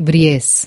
Briesse.